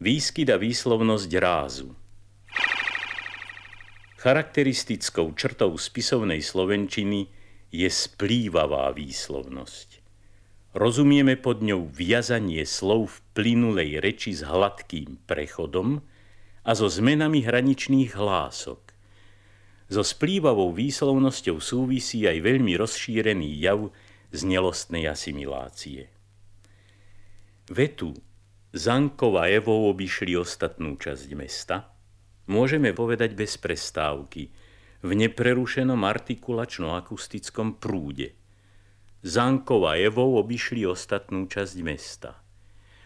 Výskyt a výslovnosť rázu. Charakteristickou črtou spisovnej slovenčiny je splývavá výslovnosť. Rozumieme pod ňou viazanie slov v plynulej reči s hladkým prechodom a so zmenami hraničných hlások. So splývavou výslovnosťou súvisí aj veľmi rozšírený jav znelostnej asimilácie. Vetu Zankov a Evou obišli ostatnú časť mesta, môžeme povedať bez prestávky, v neprerušenom artikulačno-akustickom prúde. Zankov a Evou obišli ostatnú časť mesta.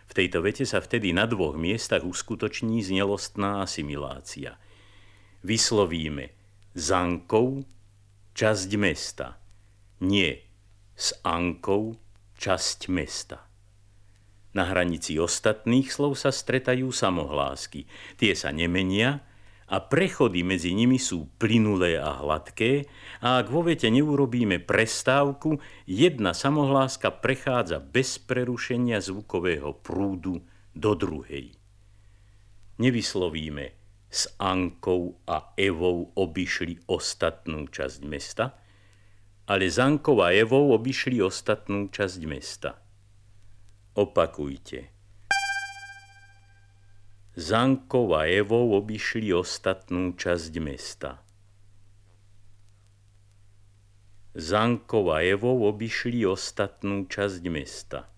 V tejto vete sa vtedy na dvoch miestach uskutoční znelostná asimilácia. Vyslovíme Zankov, časť mesta. Nie s Ankou, časť mesta. Na hranici ostatných slov sa stretajú samohlásky. Tie sa nemenia a prechody medzi nimi sú plynulé a hladké a ak vo vete neurobíme prestávku, jedna samohláska prechádza bez prerušenia zvukového prúdu do druhej. Nevyslovíme s Ankou a Evou obišli ostatnú časť mesta, ale s Ankou a Evou obišli ostatnú časť mesta. Opakujte. Zankov a Evou obišli ostatnú časť mesta. Zankov a Evou obišli ostatnú časť mesta.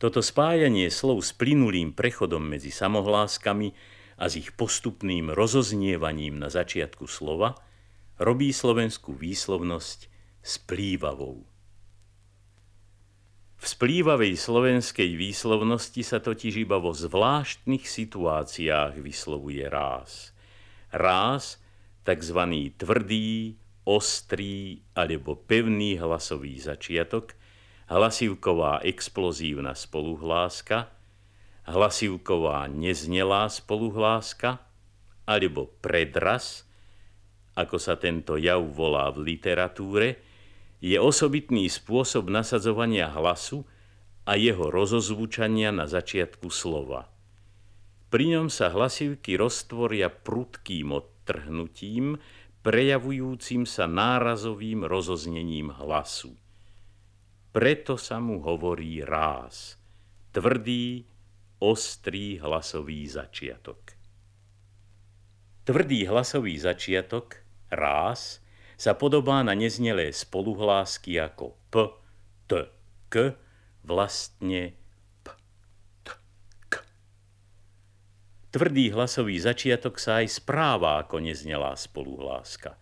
Toto spájanie slov s plynulým prechodom medzi samohláskami a s ich postupným rozoznievaním na začiatku slova robí slovenskú výslovnosť splývavou. V splývavej slovenskej výslovnosti sa totiž iba vo zvláštnych situáciách vyslovuje ráz. Ráz, tzv. tvrdý, ostrý alebo pevný hlasový začiatok, hlasivková explozívna spoluhláska, hlasivková neznelá spoluhláska alebo predraz, ako sa tento jav volá v literatúre, je osobitný spôsob nasadzovania hlasu a jeho rozozvučania na začiatku slova. Pri ňom sa hlasivky roztvoria prudkým odtrhnutím, prejavujúcim sa nárazovým rozoznením hlasu. Preto sa mu hovorí ráz, tvrdý, ostrý hlasový začiatok. Tvrdý hlasový začiatok, ráz, sa podobá na neznelé spoluhlásky ako p, t, k, vlastne p, t, k. Tvrdý hlasový začiatok sa aj správa ako neznelá spoluhláska.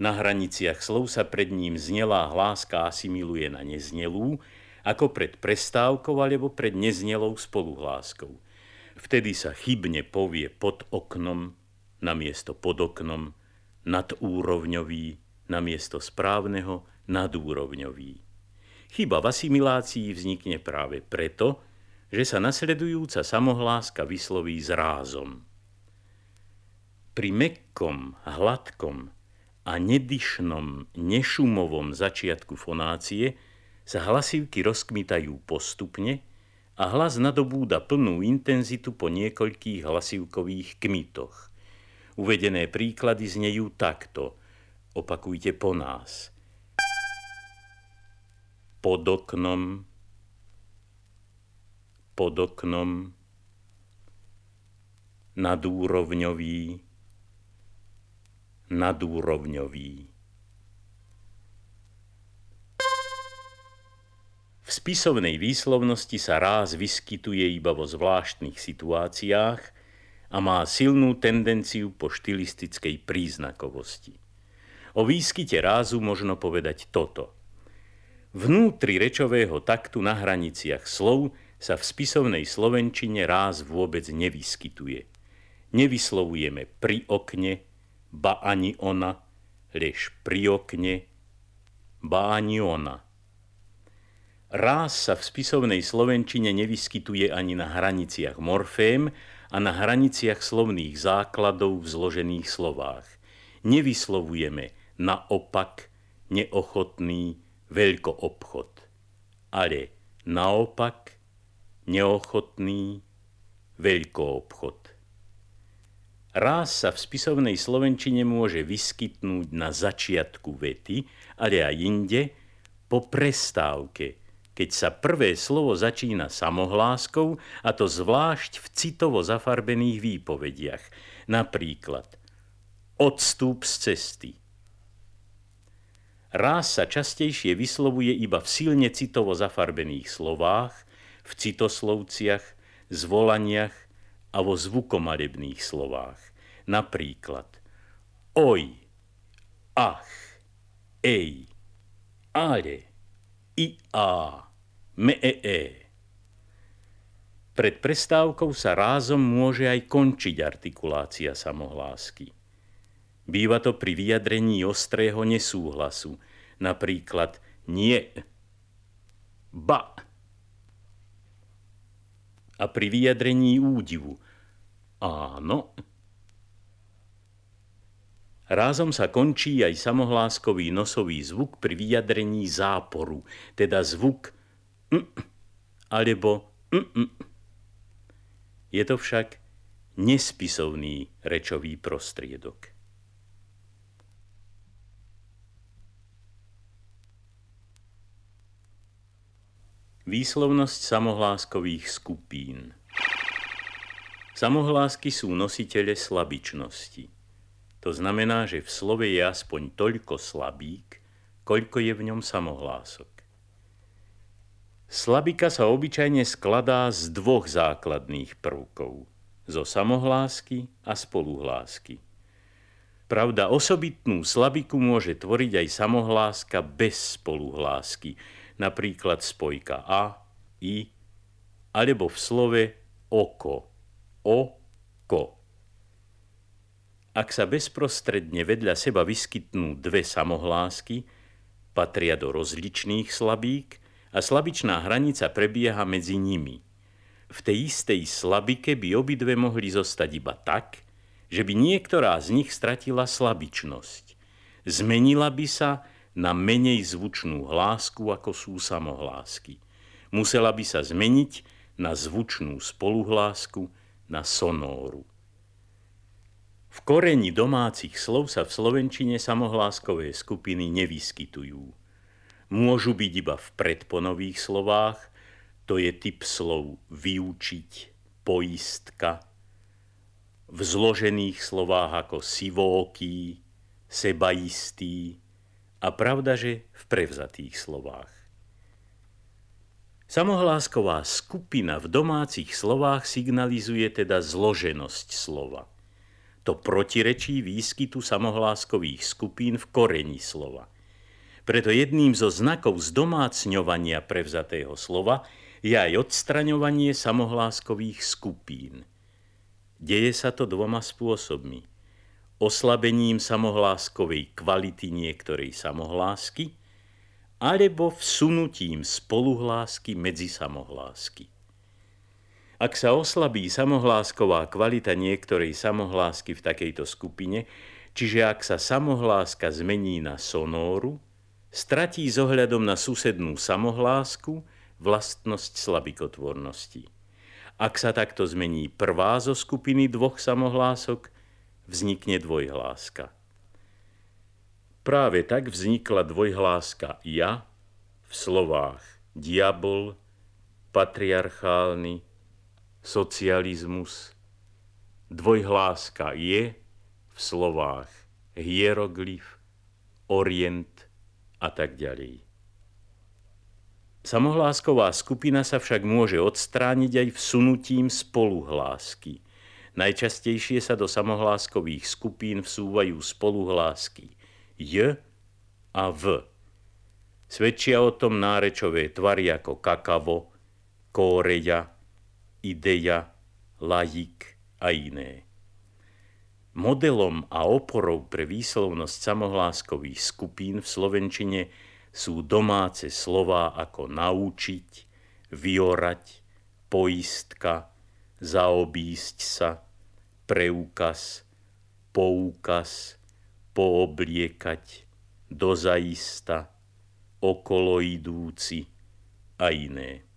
Na hraniciach slov sa pred ním znelá hláska asimiluje na neznelú, ako pred prestávkou alebo pred neznelou spoluhláskou. Vtedy sa chybne povie pod oknom namiesto pod oknom, nadúrovňový namiesto správneho nadúrovňový. Chyba v asimilácii vznikne práve preto, že sa nasledujúca samohláska vysloví s rázom. Pri mekkom, hladkom a nedyšnom, nešumovom začiatku fonácie sa hlasivky rozkmitajú postupne a hlas nadobúda plnú intenzitu po niekoľkých hlasivkových kmitoch. Uvedené príklady znejú takto. Opakujte po nás. Pod oknom, pod oknom, nadúrovňový, nadúrovňový. V spisovnej výslovnosti sa ráz vyskytuje iba vo zvláštnych situáciách, a má silnú tendenciu po štilistickej príznakovosti. O výskyte rázu možno povedať toto. Vnútri rečového taktu na hraniciach slov sa v spisovnej slovenčine ráz vôbec nevyskytuje. Nevyslovujeme pri okne, ba ani ona, lež pri okne, ba ani ona. Ráz sa v spisovnej slovenčine nevyskytuje ani na hraniciach morfém, a na hraniciach slovných základov v zložených slovách. Nevyslovujeme naopak, neochotný, veľkoobchod, ale naopak neochotný veľkoobchod. Ráz sa v spisovnej slovenčine môže vyskytnúť na začiatku vety, ale aj inde po prestávke, keď sa prvé slovo začína samohláskou, a to zvlášť v citovo zafarbených výpovediach. Napríklad odstúp z cesty. Ráz sa častejšie vyslovuje iba v silne citovo zafarbených slovách, v citoslovciach, zvolaniach a vo zvukomalebných slovách. Napríklad oj, ach, ej, ale, i a, me e e. Pred prestávkou sa rázom môže aj končiť artikulácia samohlásky. Býva to pri vyjadrení ostrého nesúhlasu, napríklad nie, ba. A pri vyjadrení údivu, áno. Rázom sa končí aj samohláskový nosový zvuk pri vyjadrení záporu, teda zvuk mm, alebo mm, Je to však nespisovný rečový prostriedok. Výslovnosť samohláskových skupín Samohlásky sú nositele slabičnosti. To znamená, že v slove je aspoň toľko slabík, koľko je v ňom samohlások. Slabika sa obyčajne skladá z dvoch základných prvkov. Zo samohlásky a spoluhlásky. Pravda, osobitnú slabiku môže tvoriť aj samohláska bez spoluhlásky, napríklad spojka a, i, alebo v slove oko, o, ko. Ak sa bezprostredne vedľa seba vyskytnú dve samohlásky, patria do rozličných slabík a slabičná hranica prebieha medzi nimi. V tej istej slabike by obidve mohli zostať iba tak, že by niektorá z nich stratila slabičnosť. Zmenila by sa na menej zvučnú hlásku, ako sú samohlásky. Musela by sa zmeniť na zvučnú spoluhlásku, na sonóru. V koreni domácich slov sa v slovenčine samohláskové skupiny nevyskytujú. Môžu byť iba v predponových slovách, to je typ slov vyučiť, poistka, v zložených slovách ako sivóký, sebaistý, a pravda, že v prevzatých slovách. Samohlásková skupina v domácich slovách signalizuje teda zloženosť slova. To protirečí výskytu samohláskových skupín v koreni slova. Preto jedným zo znakov zdomácňovania prevzatého slova je aj odstraňovanie samohláskových skupín. Deje sa to dvoma spôsobmi – oslabením samohláskovej kvality niektorej samohlásky alebo vsunutím spoluhlásky medzi samohlásky. Ak sa oslabí samohlásková kvalita niektorej samohlásky v takejto skupine, čiže ak sa samohláska zmení na sonóru, stratí s ohľadom na susednú samohlásku vlastnosť slabikotvornosti. Ak sa takto zmení prvá zo skupiny dvoch samohlások, vznikne dvojhláska. Práve tak vznikla dvojhláska ja v slovách diabol, patriarchálny, socializmus, dvojhláska je v slovách hieroglyf, orient a tak ďalej. Samohlásková skupina sa však môže odstrániť aj vsunutím spoluhlásky – Najčastejšie sa do samohláskových skupín vsúvajú spoluhlásky j a v. Svedčia o tom nárečové tvary ako kakavo, kóreja, ideja, lajik a iné. Modelom a oporou pre výslovnosť samohláskových skupín v slovenčine sú domáce slová ako naučiť, vyorať, poistka, zaobísť sa, preukaz, poukaz, poobliekať, dozaista, okolo idúci a iné.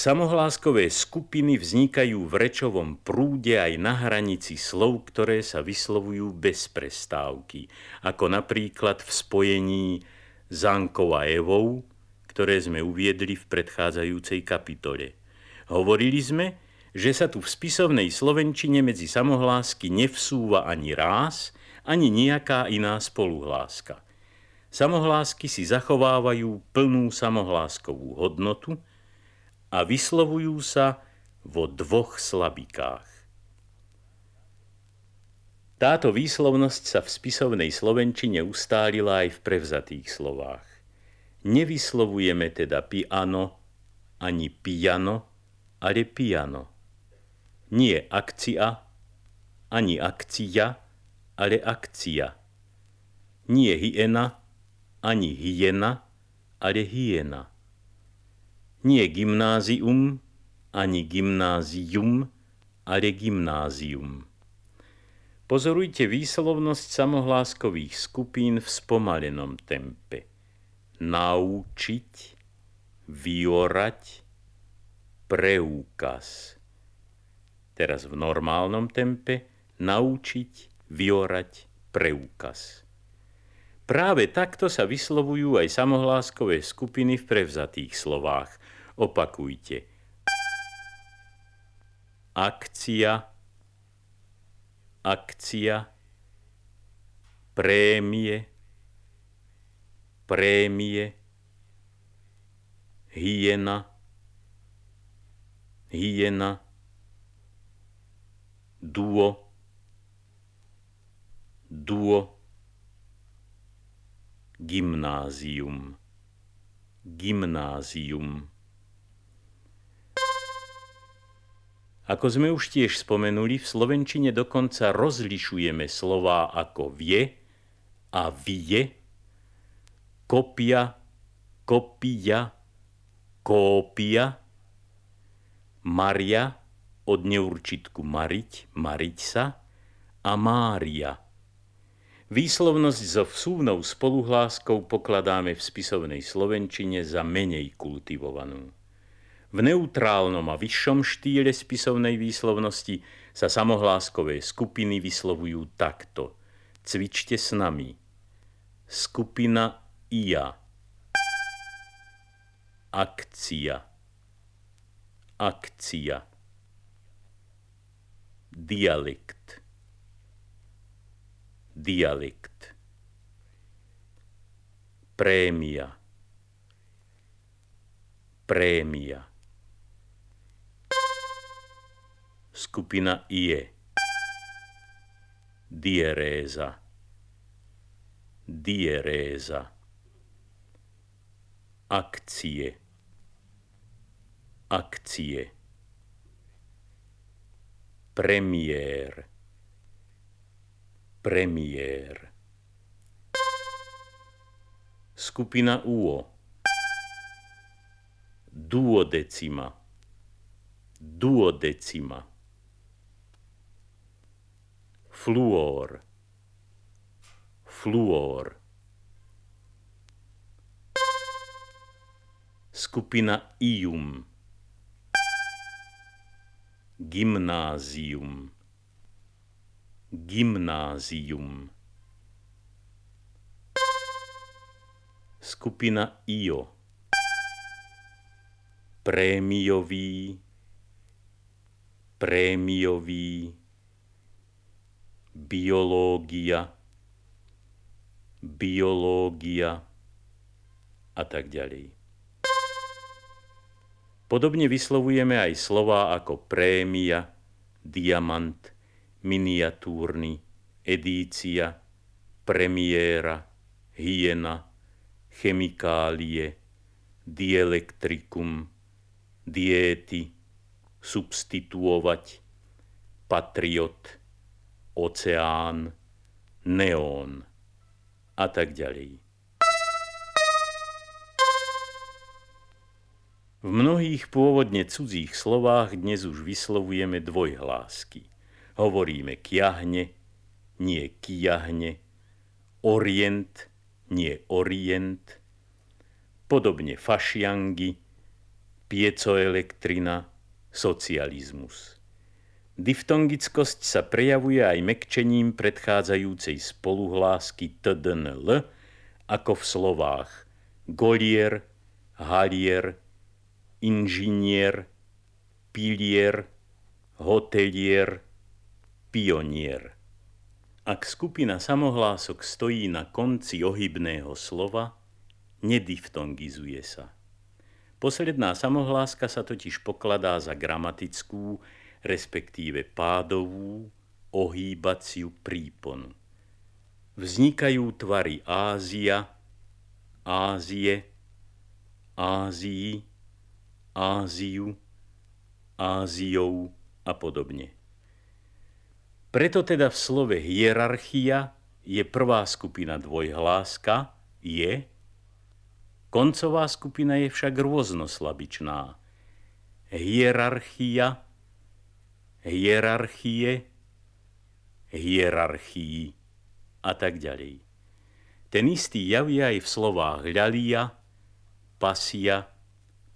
Samohláskové skupiny vznikajú v rečovom prúde aj na hranici slov, ktoré sa vyslovujú bez prestávky, ako napríklad v spojení Zankou a Evou, ktoré sme uviedli v predchádzajúcej kapitole. Hovorili sme, že sa tu v spisovnej slovenčine medzi samohlásky nevsúva ani ráz, ani nejaká iná spoluhláska. Samohlásky si zachovávajú plnú samohláskovú hodnotu, a vyslovujú sa vo dvoch slabikách. Táto výslovnosť sa v spisovnej slovenčine ustálila aj v prevzatých slovách. Nevyslovujeme teda piano ani piano, ale piano. Nie akcia, ani akcia, ale akcia. Nie hyena, ani hyena, ale hyena nie gymnázium, ani gymnázium, ale gymnázium. Pozorujte výslovnosť samohláskových skupín v spomalenom tempe. Naučiť, vyorať, preúkaz. Teraz v normálnom tempe naučiť, vyorať, preúkaz. Práve takto sa vyslovujú aj samohláskové skupiny v prevzatých slovách. Opakujte. Akcia, akcia, prémie, prémie, hyena, hyena, duo, duo, Gymnázium. Gymnázium. Ako sme už tiež spomenuli, v slovenčine dokonca rozlišujeme slová ako vie a vie, kopia, kopia, kópia, Maria od neurčitku mariť, mariť sa a Mária Výslovnosť so vsúvnou spoluhláskou pokladáme v spisovnej slovenčine za menej kultivovanú. V neutrálnom a vyššom štýle spisovnej výslovnosti sa samohláskové skupiny vyslovujú takto. Cvičte s nami. Skupina IA. Akcia. Akcia. Dialekt dijalikt. Premija. Premija. Skupina IE Dijereza Dijereza Akcije. Akcije. Premijer. Premiér. Skupina UO. Duodecima. Duodecima. Fluor. Fluor. Skupina IUM. Gymnázium Gymnázium. Skupina IO. Prémiový, prémiový, biológia, biológia a tak ďalej. Podobne vyslovujeme aj slova ako prémia, diamant, miniatúrny, edícia, premiéra, hyena, chemikálie, dielektrikum, diéty, substituovať, patriot, oceán, neón a tak ďalej. V mnohých pôvodne cudzích slovách dnes už vyslovujeme dvojhlásky. Hovoríme kiahne, nie kiahne, orient, nie orient, podobne fašiangy, piecoelektrina, socializmus. Diftongickosť sa prejavuje aj mekčením predchádzajúcej spoluhlásky tdnl, ako v slovách golier, halier, inžinier, pilier, hotelier, pionier. Ak skupina samohlások stojí na konci ohybného slova, nediftongizuje sa. Posledná samohláska sa totiž pokladá za gramatickú, respektíve pádovú, ohýbaciu príponu. Vznikajú tvary Ázia, Ázie, Ázii, Áziu, Áziou a podobne. Preto teda v slove hierarchia je prvá skupina dvojhláska, je, koncová skupina je však rôznoslabičná. Hierarchia, hierarchie, hierarchii a tak ďalej. Ten istý jav je aj v slovách ľalia, pasia,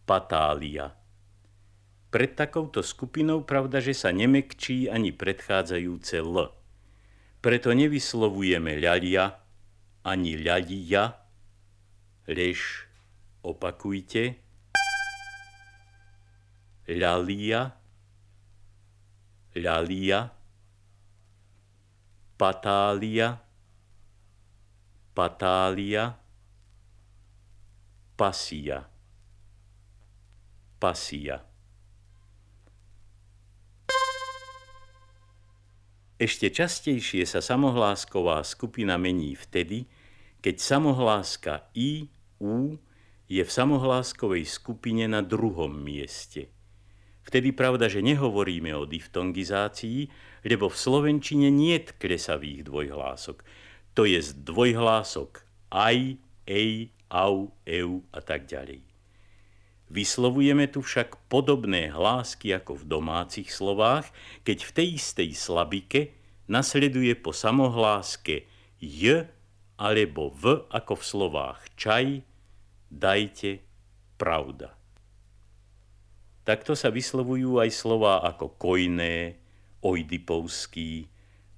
patália. Pred takouto skupinou pravda, že sa nemekčí ani predchádzajúce L. Preto nevyslovujeme ľalia ani ľadia, lež opakujte ľalia, ľalia, patália, patália, pasia, pasia. Ešte častejšie sa samohlásková skupina mení vtedy, keď samohláska I, U je v samohláskovej skupine na druhom mieste. Vtedy pravda, že nehovoríme o diftongizácii, lebo v slovenčine nie kresavých dvojhlások. To je dvojhlások aj, ej, au, eu a tak ďalej. Vyslovujeme tu však podobné hlásky ako v domácich slovách, keď v tej istej slabike nasleduje po samohláske j alebo v ako v slovách čaj, dajte, pravda. Takto sa vyslovujú aj slová ako kojné, ojdipovský,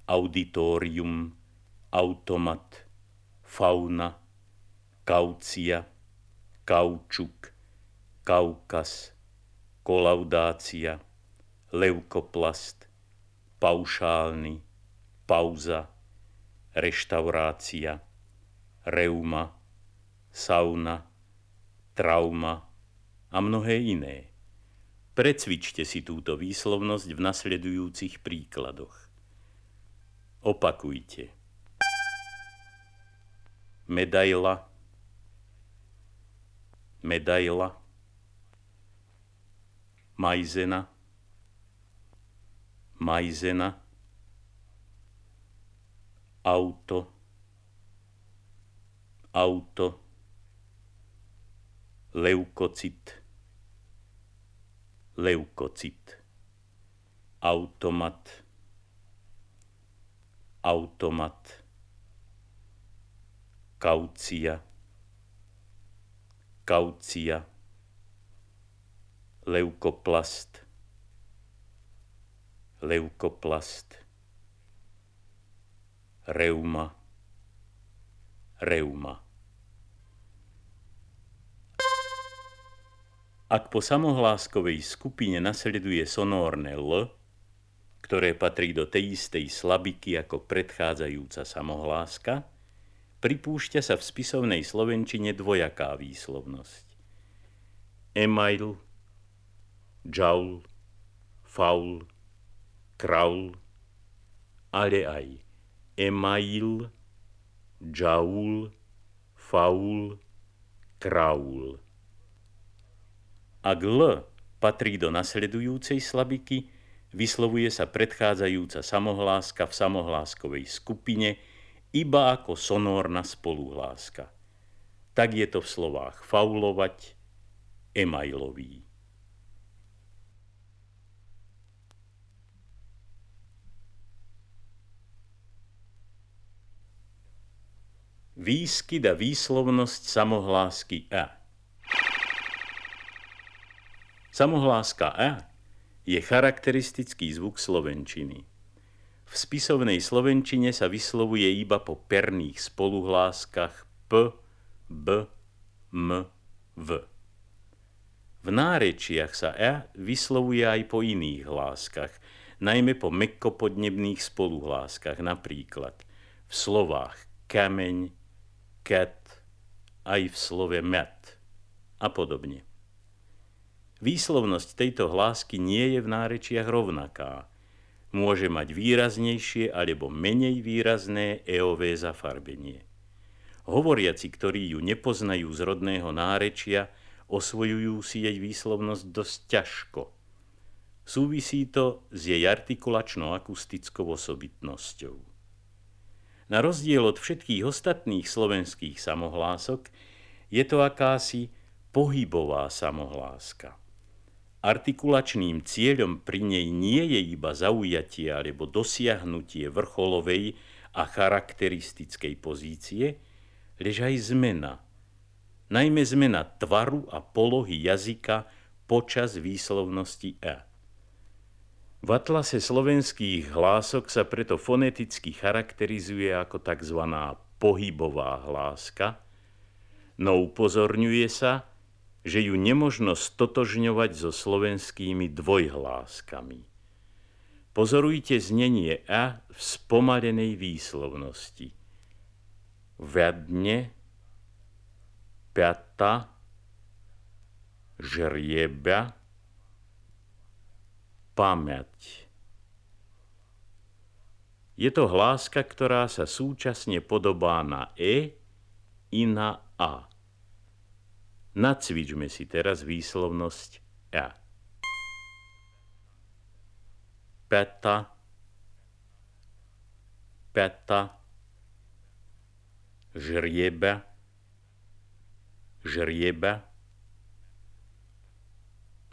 auditorium, automat, fauna, kaucia, kaučuk, Kaukaz, kolaudácia, leukoplast, paušálny, pauza, reštaurácia, reuma, sauna, trauma a mnohé iné. Precvičte si túto výslovnosť v nasledujúcich príkladoch. Opakujte. Medaila, medaila, majzena, majzena, auto, auto, leukocit, leukocit, automat, automat, kaucia, kaucia, leukoplast, leukoplast, reuma, reuma. Ak po samohláskovej skupine nasleduje sonórne L, ktoré patrí do tej istej slabiky ako predchádzajúca samohláska, pripúšťa sa v spisovnej slovenčine dvojaká výslovnosť. Email Jaul, Faul, Kraul, ale aj Email, Jaul, Faul, Kraul. Ak L patrí do nasledujúcej slabiky, vyslovuje sa predchádzajúca samohláska v samohláskovej skupine iba ako sonórna spoluhláska. Tak je to v slovách faulovať, emailový. Výskyt a výslovnosť samohlásky a. Samohláska E je charakteristický zvuk slovenčiny. V spisovnej slovenčine sa vyslovuje iba po perných spoluhláskach P, B, M, V. V nárečiach sa E vyslovuje aj po iných hláskach, najmä po mekkopodnebných spoluhláskach, napríklad v slovách kameň, ket, aj v slove met a podobne. Výslovnosť tejto hlásky nie je v nárečiach rovnaká. Môže mať výraznejšie alebo menej výrazné eové zafarbenie. Hovoriaci, ktorí ju nepoznajú z rodného nárečia, osvojujú si jej výslovnosť dosť ťažko. Súvisí to s jej artikulačno-akustickou osobitnosťou. Na rozdiel od všetkých ostatných slovenských samohlások je to akási pohybová samohláska. Artikulačným cieľom pri nej nie je iba zaujatie alebo dosiahnutie vrcholovej a charakteristickej pozície, lež aj zmena. Najmä zmena tvaru a polohy jazyka počas výslovnosti e. V atlase slovenských hlások sa preto foneticky charakterizuje ako tzv. pohybová hláska, no upozorňuje sa, že ju nemožno stotožňovať so slovenskými dvojhláskami. Pozorujte znenie a v spomalenej výslovnosti. Vedne, piata, žrieba, pamäť. Je to hláska, ktorá sa súčasne podobá na E i na A. Nacvičme si teraz výslovnosť A. Peta, peta, žrieba, žrieba,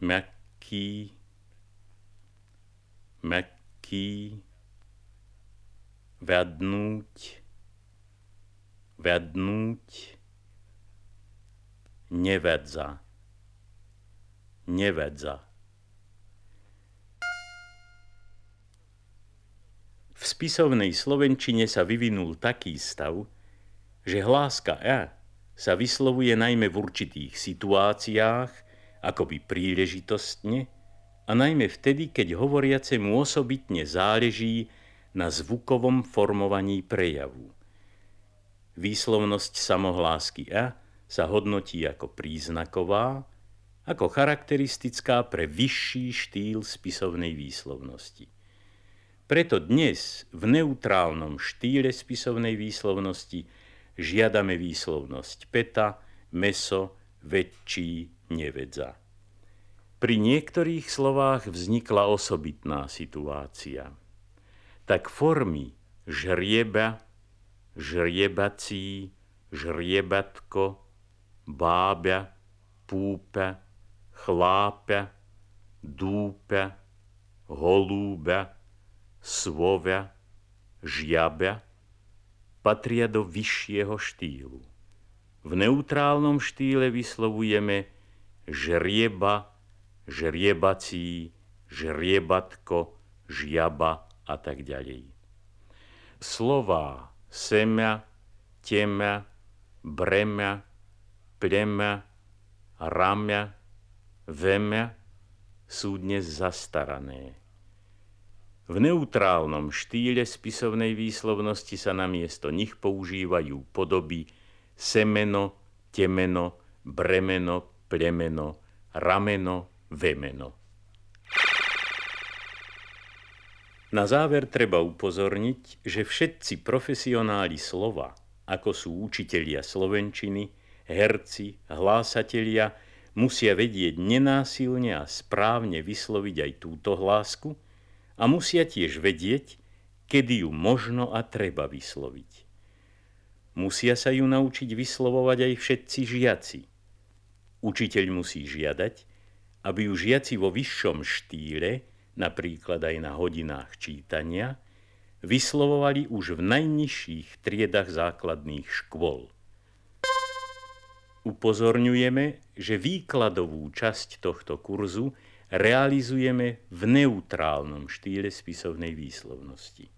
meký, meký, vednúť, vednúť, nevedza. Nevedza. V spisovnej slovenčine sa vyvinul taký stav, že hláska e sa vyslovuje najmä v určitých situáciách, akoby príležitostne, a najmä vtedy, keď hovoriacemu osobitne záleží na zvukovom formovaní prejavu. Výslovnosť samohlásky e sa hodnotí ako príznaková, ako charakteristická pre vyšší štýl spisovnej výslovnosti. Preto dnes v neutrálnom štýle spisovnej výslovnosti žiadame výslovnosť peta, meso, väčší, nevedza. Pri niektorých slovách vznikla osobitná situácia. Tak formy žrieba, žriebací, žriebatko, bábia, púpe, chlápe, dúpe, holúbe, svove, žiabe patria do vyššieho štýlu. V neutrálnom štýle vyslovujeme žrieba, žriebací, žriebatko, žiaba a tak ďalej. Slová semia, temia, bremia, plemia, ramia, vemia sú dnes zastarané. V neutrálnom štýle spisovnej výslovnosti sa na miesto nich používajú podoby semeno, temeno, bremeno, plemeno, rameno, vemeno. Na záver treba upozorniť, že všetci profesionáli slova, ako sú učitelia slovenčiny, herci, hlásatelia musia vedieť nenásilne a správne vysloviť aj túto hlásku a musia tiež vedieť, kedy ju možno a treba vysloviť. Musia sa ju naučiť vyslovovať aj všetci žiaci. Učiteľ musí žiadať, aby ju žiaci vo vyššom štýle, napríklad aj na hodinách čítania, vyslovovali už v najnižších triedach základných škôl. Upozorňujeme, že výkladovú časť tohto kurzu realizujeme v neutrálnom štýle spisovnej výslovnosti.